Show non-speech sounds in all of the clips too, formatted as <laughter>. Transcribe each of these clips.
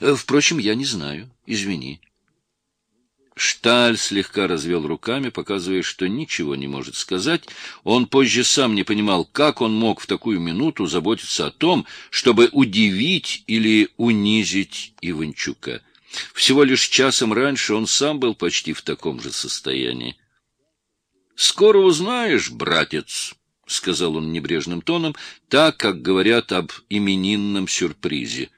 Э, впрочем, я не знаю. Извини. Шталь слегка развел руками, показывая, что ничего не может сказать. Он позже сам не понимал, как он мог в такую минуту заботиться о том, чтобы удивить или унизить Иванчука. Всего лишь часом раньше он сам был почти в таком же состоянии. — Скоро узнаешь, братец, — сказал он небрежным тоном, так, как говорят об именинном сюрпризе.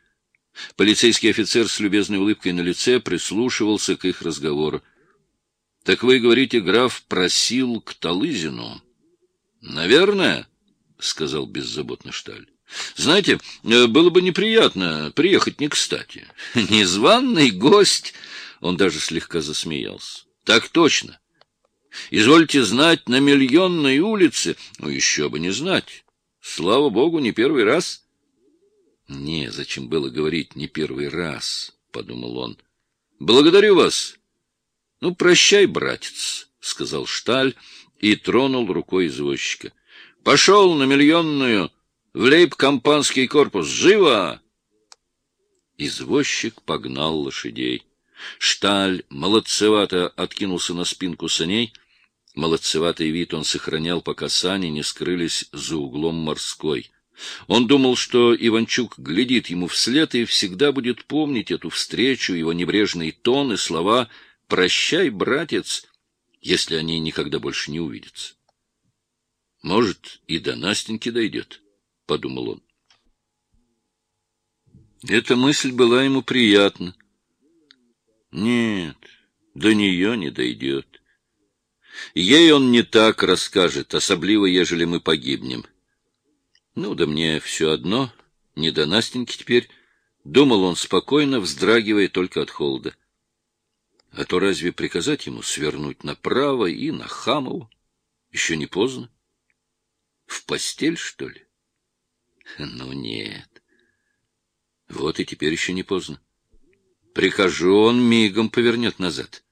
Полицейский офицер с любезной улыбкой на лице прислушивался к их разговору. — Так вы говорите, граф просил к Талызину? — Наверное, — сказал беззаботно Шталь. — Знаете, э, было бы неприятно приехать не кстати. <laughs> Незваный гость! Он даже слегка засмеялся. — Так точно. Извольте знать, на миллионной улице... Ну, еще бы не знать. Слава богу, не первый раз... Не, зачем было говорить не первый раз, — подумал он. — Благодарю вас. — Ну, прощай, братец, — сказал Шталь и тронул рукой извозчика. — Пошел на миллионную, в лейб-компанский корпус. Живо! Извозчик погнал лошадей. Шталь молодцевато откинулся на спинку саней. Молодцеватый вид он сохранял, пока сани не скрылись за углом морской. Он думал, что Иванчук глядит ему вслед и всегда будет помнить эту встречу, его небрежный тон и слова «Прощай, братец», если они никогда больше не увидятся. «Может, и до Настеньки дойдет», — подумал он. Эта мысль была ему приятна. Нет, до нее не дойдет. Ей он не так расскажет, особливо, ежели мы погибнем. Ну, да мне все одно, не до Настеньки теперь, — думал он спокойно, вздрагивая только от холода. А то разве приказать ему свернуть направо и на Хамову? Еще не поздно. В постель, что ли? <laughs> Ну, нет. Вот и теперь еще не поздно. Прикажу, он мигом повернет назад.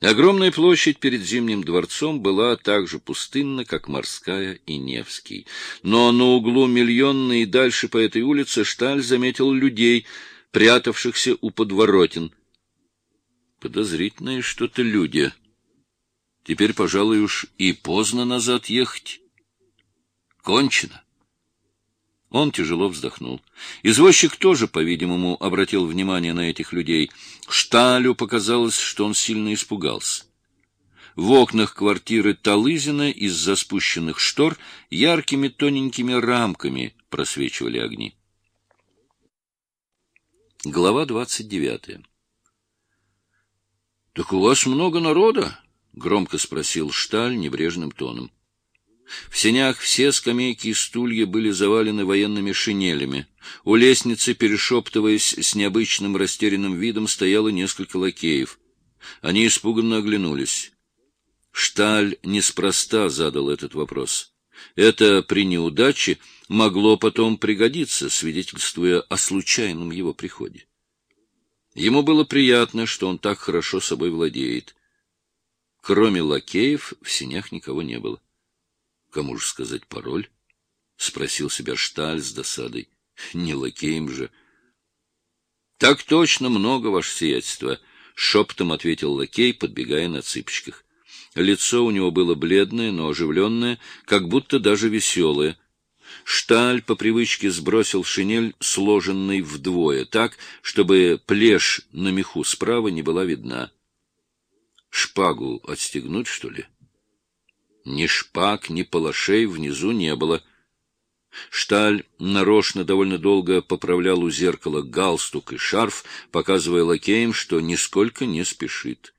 Огромная площадь перед Зимним дворцом была так же пустынна, как Морская и Невский. Но на углу Миллионной и дальше по этой улице Шталь заметил людей, прятавшихся у подворотен. Подозрительные что-то люди. Теперь, пожалуй, уж и поздно назад ехать. Кончено. Он тяжело вздохнул. Извозчик тоже, по-видимому, обратил внимание на этих людей. Шталю показалось, что он сильно испугался. В окнах квартиры Талызина из-за спущенных штор яркими тоненькими рамками просвечивали огни. Глава двадцать девятая. — Так у вас много народа? — громко спросил Шталь небрежным тоном. В сенях все скамейки и стулья были завалены военными шинелями. У лестницы, перешептываясь с необычным растерянным видом, стояло несколько лакеев. Они испуганно оглянулись. Шталь неспроста задал этот вопрос. Это при неудаче могло потом пригодиться, свидетельствуя о случайном его приходе. Ему было приятно, что он так хорошо собой владеет. Кроме лакеев в сенях никого не было. Кому же сказать пароль? — спросил себя Шталь с досадой. — Не лакеем же. — Так точно много, ваше сиятельство, — шепотом ответил лакей, подбегая на цыпочках. Лицо у него было бледное, но оживленное, как будто даже веселое. Шталь по привычке сбросил шинель, сложенный вдвое, так, чтобы плешь на меху справа не была видна. — Шпагу отстегнуть, что ли? — ни шпаг, ни палашей внизу не было. Шталь нарочно довольно долго поправлял у зеркала галстук и шарф, показывая лакеям, что нисколько не спешит.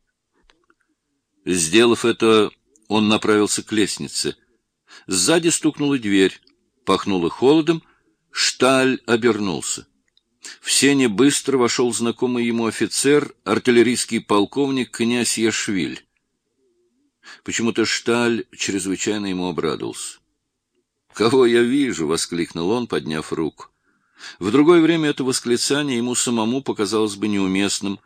Сделав это, он направился к лестнице. Сзади стукнула дверь, пахнуло холодом, Шталь обернулся. В сене быстро вошел знакомый ему офицер, артиллерийский полковник князь Яшвиль. Почему-то Шталь чрезвычайно ему обрадовался. «Кого я вижу?» — воскликнул он, подняв руку. В другое время это восклицание ему самому показалось бы неуместным.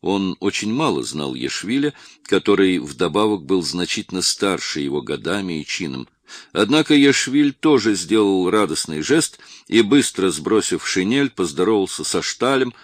Он очень мало знал Ешвиля, который вдобавок был значительно старше его годами и чином. Однако Ешвиль тоже сделал радостный жест и, быстро сбросив шинель, поздоровался со Шталем,